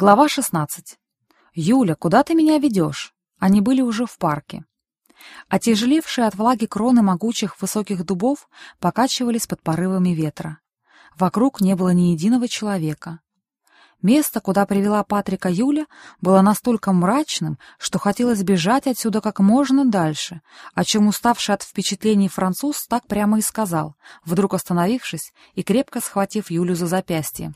Глава 16. «Юля, куда ты меня ведешь?» Они были уже в парке. Отяжелевшие от влаги кроны могучих высоких дубов покачивались под порывами ветра. Вокруг не было ни единого человека. Место, куда привела Патрика Юля, было настолько мрачным, что хотелось бежать отсюда как можно дальше, о чем уставший от впечатлений француз так прямо и сказал, вдруг остановившись и крепко схватив Юлю за запястье.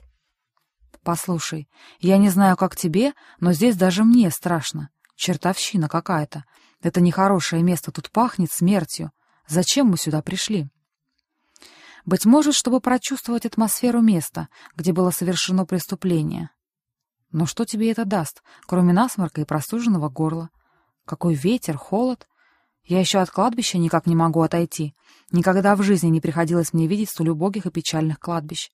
«Послушай, я не знаю, как тебе, но здесь даже мне страшно. Чертовщина какая-то. Это нехорошее место, тут пахнет смертью. Зачем мы сюда пришли?» Быть может, чтобы прочувствовать атмосферу места, где было совершено преступление. Но что тебе это даст, кроме насморка и простуженного горла? Какой ветер, холод. Я еще от кладбища никак не могу отойти. Никогда в жизни не приходилось мне видеть столь убогих и печальных кладбищ.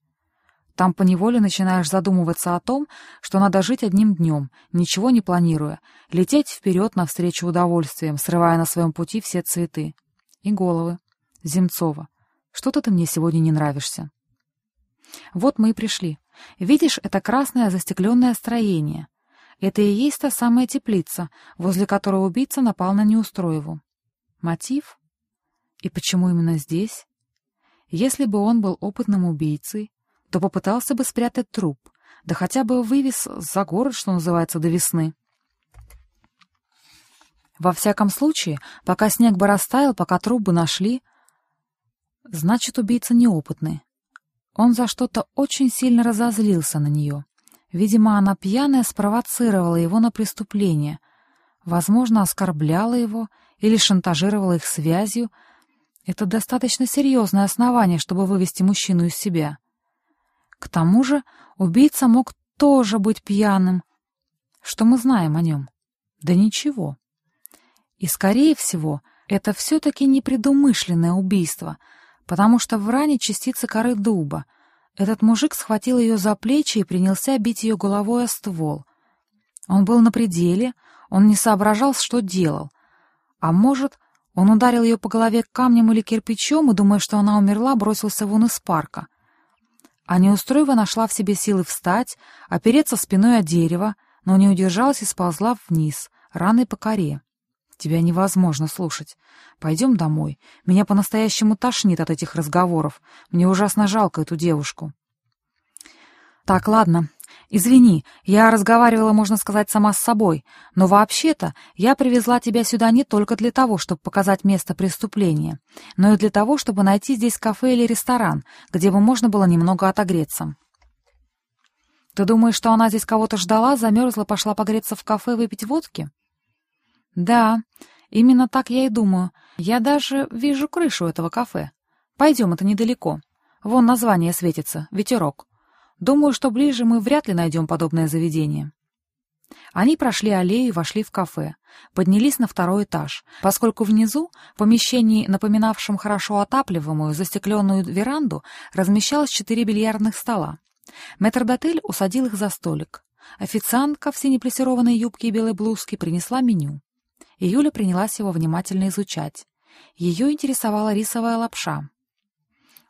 Там поневоле начинаешь задумываться о том, что надо жить одним днем, ничего не планируя, лететь вперед навстречу удовольствиям, срывая на своем пути все цветы. И головы. Земцова. Что-то ты мне сегодня не нравишься. Вот мы и пришли. Видишь, это красное застекленное строение. Это и есть та самая теплица, возле которой убийца напал на Неустроеву. Мотив? И почему именно здесь? Если бы он был опытным убийцей, то попытался бы спрятать труп, да хотя бы вывез за город, что называется, до весны. Во всяком случае, пока снег бы растаял, пока труп бы нашли, значит, убийца неопытный. Он за что-то очень сильно разозлился на нее. Видимо, она пьяная спровоцировала его на преступление. Возможно, оскорбляла его или шантажировала их связью. Это достаточно серьезное основание, чтобы вывести мужчину из себя. К тому же убийца мог тоже быть пьяным. Что мы знаем о нем? Да ничего. И, скорее всего, это все-таки непредумышленное убийство, потому что в ране частица коры дуба. Этот мужик схватил ее за плечи и принялся бить ее головой о ствол. Он был на пределе, он не соображал, что делал. А может, он ударил ее по голове камнем или кирпичом и, думая, что она умерла, бросился вон из парка — а Неустроева нашла в себе силы встать, опереться спиной о дерево, но не удержалась и сползла вниз, раной по коре. Тебя невозможно слушать. Пойдем домой. Меня по-настоящему тошнит от этих разговоров. Мне ужасно жалко эту девушку. Так, ладно, «Извини, я разговаривала, можно сказать, сама с собой, но вообще-то я привезла тебя сюда не только для того, чтобы показать место преступления, но и для того, чтобы найти здесь кафе или ресторан, где бы можно было немного отогреться». «Ты думаешь, что она здесь кого-то ждала, замерзла, пошла погреться в кафе выпить водки?» «Да, именно так я и думаю. Я даже вижу крышу этого кафе. Пойдем, это недалеко. Вон название светится — «Ветерок». Думаю, что ближе мы вряд ли найдем подобное заведение. Они прошли аллею и вошли в кафе, поднялись на второй этаж, поскольку внизу, в помещении, напоминавшем хорошо отапливаемую застекленную веранду, размещалось четыре бильярдных стола. Метрдотель усадил их за столик. Официантка в синеплессированной юбке и белой блузке принесла меню. И Юля принялась его внимательно изучать. Ее интересовала рисовая лапша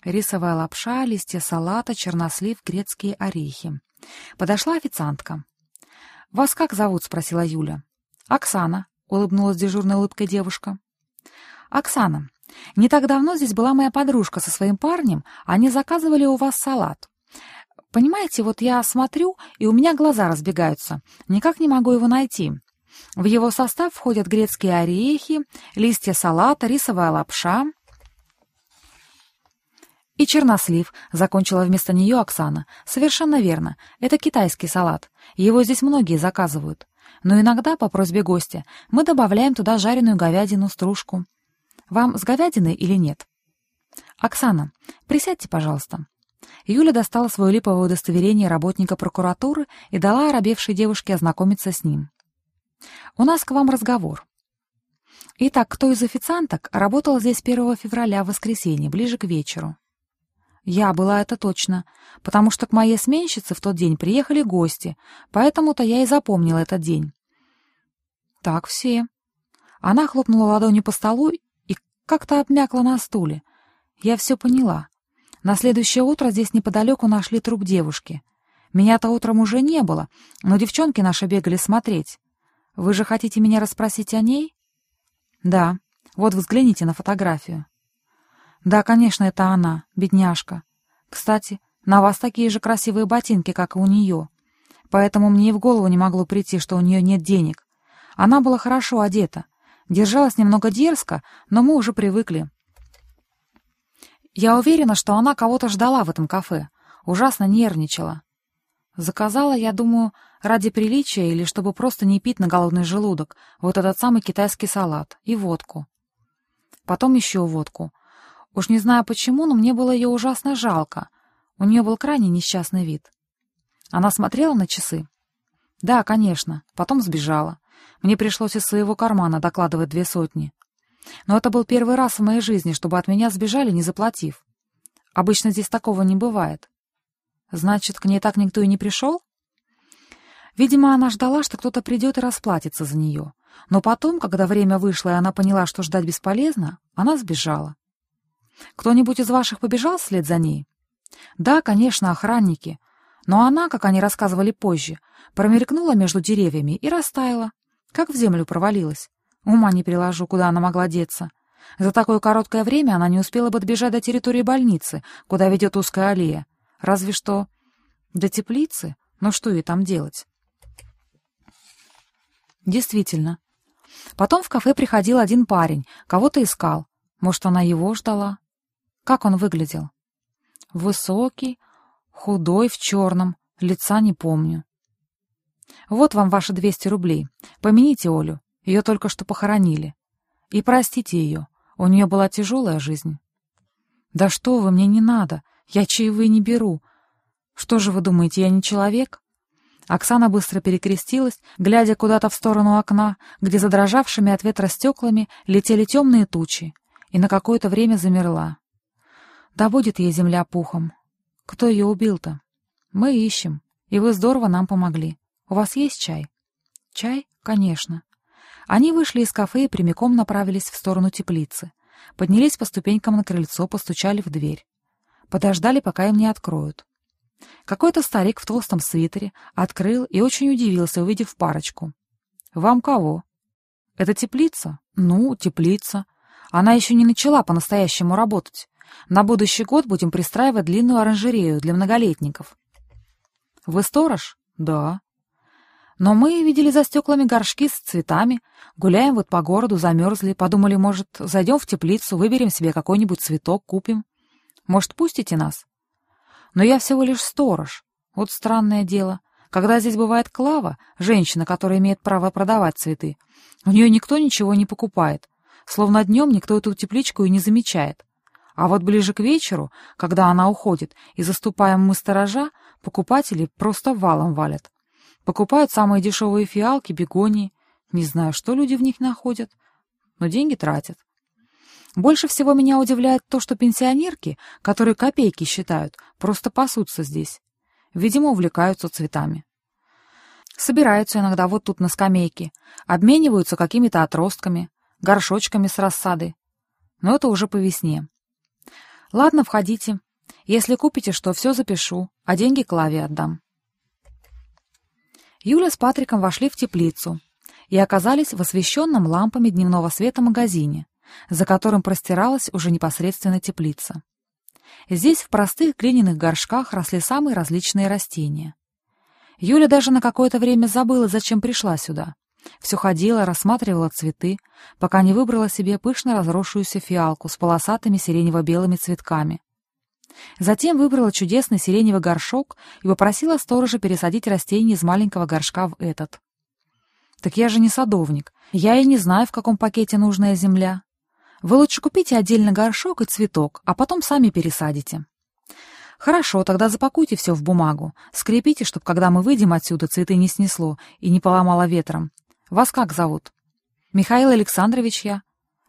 рисовая лапша, листья салата, чернослив, грецкие орехи. Подошла официантка. «Вас как зовут?» — спросила Юля. «Оксана», — улыбнулась дежурной улыбкой девушка. «Оксана, не так давно здесь была моя подружка со своим парнем, они заказывали у вас салат. Понимаете, вот я смотрю, и у меня глаза разбегаются. Никак не могу его найти. В его состав входят грецкие орехи, листья салата, рисовая лапша, «И чернослив», — закончила вместо нее Оксана. «Совершенно верно. Это китайский салат. Его здесь многие заказывают. Но иногда, по просьбе гостя, мы добавляем туда жареную говядину, стружку. Вам с говядиной или нет?» «Оксана, присядьте, пожалуйста». Юля достала свое липовое удостоверение работника прокуратуры и дала оробевшей девушке ознакомиться с ним. «У нас к вам разговор. Итак, кто из официанток работал здесь 1 февраля, в воскресенье, ближе к вечеру?» Я была это точно, потому что к моей сменщице в тот день приехали гости, поэтому-то я и запомнила этот день. Так все. Она хлопнула ладонью по столу и как-то обмякла на стуле. Я все поняла. На следующее утро здесь неподалеку нашли труп девушки. Меня-то утром уже не было, но девчонки наши бегали смотреть. Вы же хотите меня расспросить о ней? Да. Вот взгляните на фотографию. Да, конечно, это она, бедняжка. Кстати, на вас такие же красивые ботинки, как и у нее. Поэтому мне и в голову не могло прийти, что у нее нет денег. Она была хорошо одета. Держалась немного дерзко, но мы уже привыкли. Я уверена, что она кого-то ждала в этом кафе. Ужасно нервничала. Заказала, я думаю, ради приличия или чтобы просто не пить на голодный желудок вот этот самый китайский салат и водку. Потом еще водку. Уж не знаю почему, но мне было ее ужасно жалко. У нее был крайне несчастный вид. Она смотрела на часы. Да, конечно, потом сбежала. Мне пришлось из своего кармана докладывать две сотни. Но это был первый раз в моей жизни, чтобы от меня сбежали, не заплатив. Обычно здесь такого не бывает. Значит, к ней так никто и не пришел? Видимо, она ждала, что кто-то придет и расплатится за нее. Но потом, когда время вышло, и она поняла, что ждать бесполезно, она сбежала. Кто-нибудь из ваших побежал вслед за ней? Да, конечно, охранники. Но она, как они рассказывали позже, промелькнула между деревьями и растаяла, как в землю провалилась. Ума не приложу, куда она могла деться. За такое короткое время она не успела бы добежать до территории больницы, куда ведет узкая аллея. Разве что до теплицы? Но что ей там делать? Действительно. Потом в кафе приходил один парень, кого-то искал. Может, она его ждала? Как он выглядел? Высокий, худой, в черном, лица не помню. Вот вам ваши 200 рублей. Помяните Олю, ее только что похоронили. И простите ее, у нее была тяжелая жизнь. Да что вы, мне не надо, я чаевые не беру. Что же вы думаете, я не человек? Оксана быстро перекрестилась, глядя куда-то в сторону окна, где задрожавшими от ветра стеклами летели темные тучи, и на какое-то время замерла. Будет ей земля пухом. Кто ее убил-то? Мы ищем, и вы здорово нам помогли. У вас есть чай? Чай? Конечно. Они вышли из кафе и прямиком направились в сторону теплицы. Поднялись по ступенькам на крыльцо, постучали в дверь. Подождали, пока им не откроют. Какой-то старик в толстом свитере открыл и очень удивился, увидев парочку. «Вам кого?» «Это теплица?» «Ну, теплица. Она еще не начала по-настоящему работать. На будущий год будем пристраивать длинную оранжерею для многолетников». «Вы сторож?» «Да». «Но мы видели за стеклами горшки с цветами, гуляем вот по городу, замерзли, подумали, может, зайдем в теплицу, выберем себе какой-нибудь цветок, купим». Может, пустите нас? Но я всего лишь сторож. Вот странное дело. Когда здесь бывает Клава, женщина, которая имеет право продавать цветы, у нее никто ничего не покупает. Словно днем никто эту тепличку и не замечает. А вот ближе к вечеру, когда она уходит, и заступаем мы сторожа, покупатели просто валом валят. Покупают самые дешевые фиалки, бегонии. Не знаю, что люди в них находят, но деньги тратят. Больше всего меня удивляет то, что пенсионерки, которые копейки считают, просто пасутся здесь. Видимо, увлекаются цветами. Собираются иногда вот тут на скамейке, обмениваются какими-то отростками, горшочками с рассады. Но это уже по весне. Ладно, входите. Если купите что, все запишу, а деньги Клаве отдам. Юля с Патриком вошли в теплицу и оказались в освещенном лампами дневного света магазине, за которым простиралась уже непосредственно теплица. Здесь в простых глиняных горшках росли самые различные растения. Юля даже на какое-то время забыла, зачем пришла сюда. Все ходила, рассматривала цветы, пока не выбрала себе пышно разросшуюся фиалку с полосатыми сиренево-белыми цветками. Затем выбрала чудесный сиреневый горшок и попросила сторожа пересадить растение из маленького горшка в этот. «Так я же не садовник. Я и не знаю, в каком пакете нужная земля. Вы лучше купите отдельно горшок и цветок, а потом сами пересадите. Хорошо, тогда запакуйте все в бумагу. Скрепите, чтобы когда мы выйдем отсюда, цветы не снесло и не поломало ветром. Вас как зовут? Михаил Александрович я.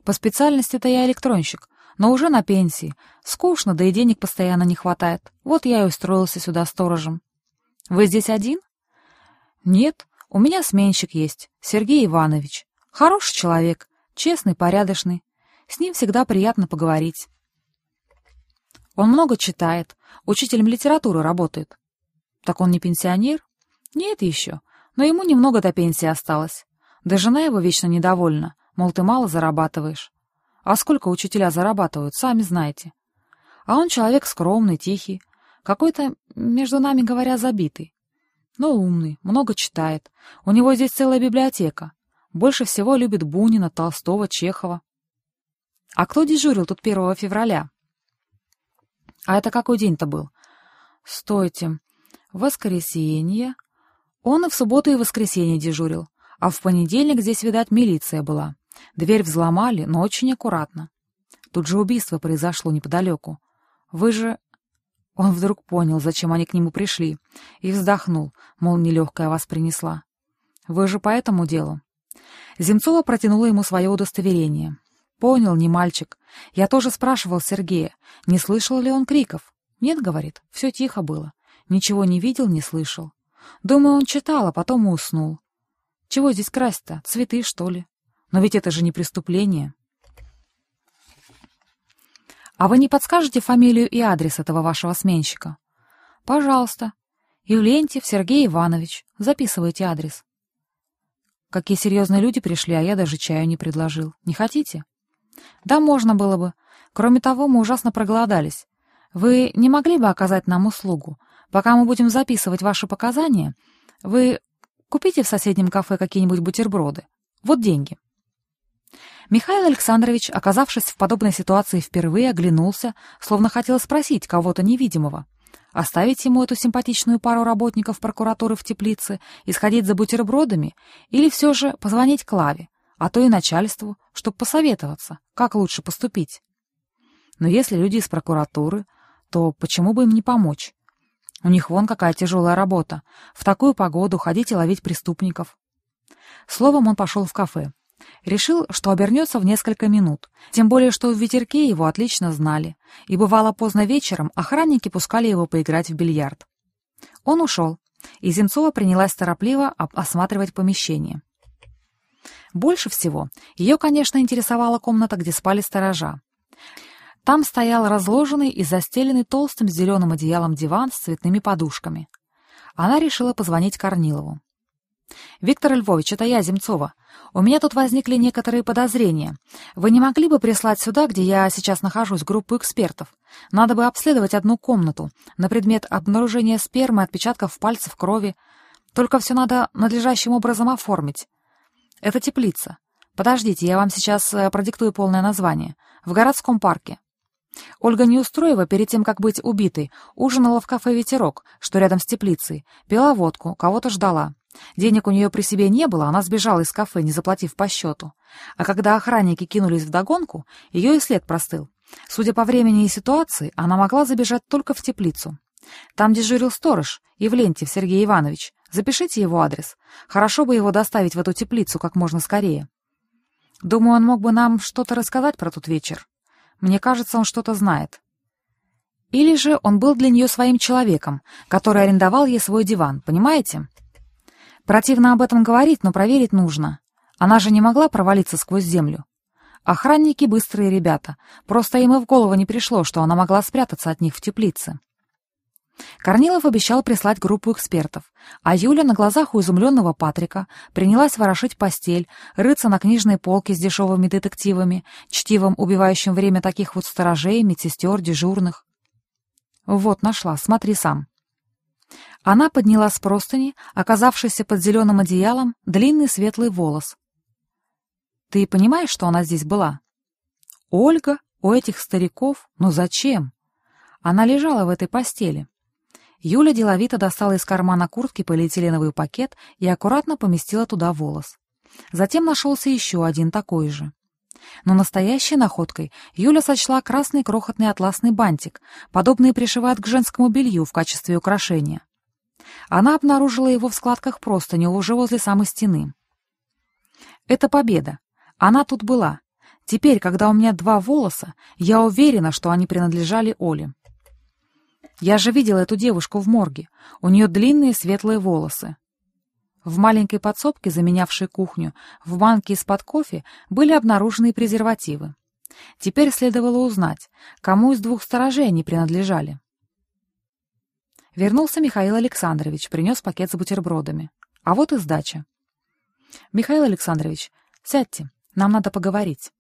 По специальности-то я электронщик, но уже на пенсии. Скучно, да и денег постоянно не хватает. Вот я и устроился сюда сторожем. Вы здесь один? Нет, у меня сменщик есть, Сергей Иванович. Хороший человек, честный, порядочный. С ним всегда приятно поговорить. Он много читает, учителем литературы работает. Так он не пенсионер? Нет еще, но ему немного до пенсии осталось. Да жена его вечно недовольна, мол, ты мало зарабатываешь. А сколько учителя зарабатывают, сами знаете. А он человек скромный, тихий, какой-то, между нами говоря, забитый. Но умный, много читает. У него здесь целая библиотека. Больше всего любит Бунина, Толстого, Чехова. А кто дежурил тут 1 февраля? А это какой день-то был? Стойте. Воскресенье. Он и в субботу и в воскресенье дежурил. А в понедельник здесь, видать, милиция была. Дверь взломали, но очень аккуратно. Тут же убийство произошло неподалеку. Вы же... Он вдруг понял, зачем они к нему пришли, и вздохнул, мол, нелегкая вас принесла. Вы же по этому делу. Земцова протянула ему свое удостоверение. Понял, не мальчик. Я тоже спрашивал Сергея, не слышал ли он криков. Нет, говорит, все тихо было. Ничего не видел, не слышал. Думаю, он читал, а потом и уснул. Чего здесь красть-то? Цветы, что ли? Но ведь это же не преступление. А вы не подскажете фамилию и адрес этого вашего сменщика? Пожалуйста. Евлентьев Сергей Иванович. Записывайте адрес. Какие серьезные люди пришли, а я даже чаю не предложил. Не хотите? Да, можно было бы. Кроме того, мы ужасно проголодались. Вы не могли бы оказать нам услугу? Пока мы будем записывать ваши показания, вы купите в соседнем кафе какие-нибудь бутерброды. Вот деньги. Михаил Александрович, оказавшись в подобной ситуации впервые, оглянулся, словно хотел спросить кого-то невидимого. Оставить ему эту симпатичную пару работников прокуратуры в теплице и сходить за бутербродами, или все же позвонить Клаве, а то и начальству, чтобы посоветоваться, как лучше поступить. Но если люди из прокуратуры, то почему бы им не помочь? У них вон какая тяжелая работа. В такую погоду ходить и ловить преступников. Словом, он пошел в кафе. Решил, что обернется в несколько минут, тем более, что в ветерке его отлично знали, и бывало поздно вечером охранники пускали его поиграть в бильярд. Он ушел, и Земцова принялась торопливо осматривать помещение. Больше всего ее, конечно, интересовала комната, где спали сторожа. Там стоял разложенный и застеленный толстым зеленым одеялом диван с цветными подушками. Она решила позвонить Корнилову. «Виктор Львович, это я, Земцова. У меня тут возникли некоторые подозрения. Вы не могли бы прислать сюда, где я сейчас нахожусь, группу экспертов? Надо бы обследовать одну комнату на предмет обнаружения спермы, отпечатков пальцев, крови. Только все надо надлежащим образом оформить. Это теплица. Подождите, я вам сейчас э, продиктую полное название. В городском парке. Ольга Неустроева, перед тем, как быть убитой, ужинала в кафе «Ветерок», что рядом с теплицей, пила водку, кого-то ждала. Денег у нее при себе не было, она сбежала из кафе, не заплатив по счету. А когда охранники кинулись вдогонку, ее и след простыл. Судя по времени и ситуации, она могла забежать только в теплицу. Там дежурил сторож, Евлентьев Сергей Иванович. Запишите его адрес. Хорошо бы его доставить в эту теплицу как можно скорее. Думаю, он мог бы нам что-то рассказать про тот вечер. Мне кажется, он что-то знает. Или же он был для нее своим человеком, который арендовал ей свой диван, понимаете? Противно об этом говорить, но проверить нужно. Она же не могла провалиться сквозь землю. Охранники — быстрые ребята. Просто им и в голову не пришло, что она могла спрятаться от них в теплице. Корнилов обещал прислать группу экспертов, а Юля на глазах у изумленного Патрика принялась ворошить постель, рыться на книжной полке с дешевыми детективами, чтивом, убивающим время таких вот сторожей, медсестер, дежурных. Вот, нашла, смотри сам. Она подняла с простыни, оказавшийся под зеленым одеялом, длинный светлый волос. «Ты понимаешь, что она здесь была?» «Ольга? У этих стариков? Ну зачем?» Она лежала в этой постели. Юля деловито достала из кармана куртки полиэтиленовый пакет и аккуратно поместила туда волос. Затем нашелся еще один такой же. Но настоящей находкой Юля сочла красный крохотный атласный бантик, подобный пришивают к женскому белью в качестве украшения. Она обнаружила его в складках простыни уже возле самой стены. Это победа. Она тут была. Теперь, когда у меня два волоса, я уверена, что они принадлежали Оле. Я же видела эту девушку в морге. У нее длинные светлые волосы. В маленькой подсобке, заменявшей кухню, в банке из-под кофе были обнаружены презервативы. Теперь следовало узнать, кому из двух сторожей они принадлежали. Вернулся Михаил Александрович, принес пакет с бутербродами. А вот и сдача. «Михаил Александрович, сядьте, нам надо поговорить».